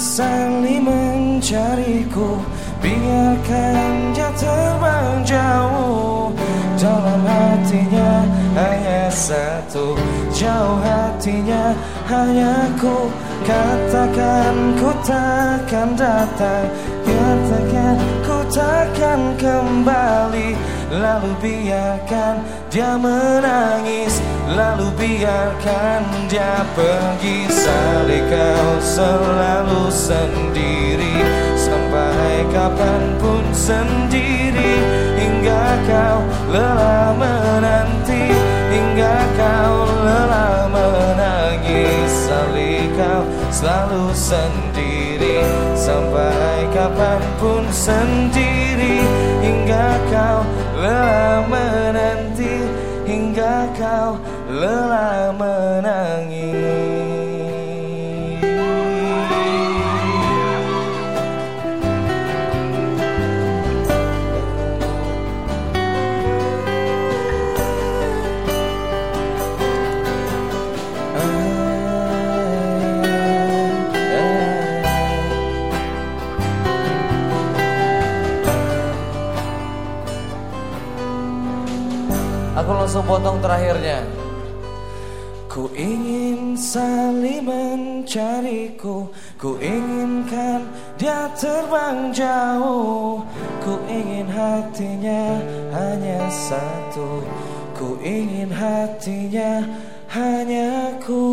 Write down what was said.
saling mencariku. Biarkan dia terbang jauh. Dalam hatinya hanya satu. Jauh hatinya hanya ku Katakan ku takkan datang. Katakan ku takkan kembali. Lalu biarkan dia menangis. Lalu biarkan dia pergi. Salih kau selalu sendiri. Sampai kapan pun sendiri Hingga kau lelah menanti Hingga kau lelah menangis. Salih kau selalu sendiri. Sampai kapan pun sendiri Hingga kau lelah menanti Hingga kau lelah menangis Aku langsung potong terakhirnya. Ku ingin saling mencariku. Ku inginkan dia terbang jauh. Ku ingin hatinya hanya satu. Ku ingin hatinya hanya ku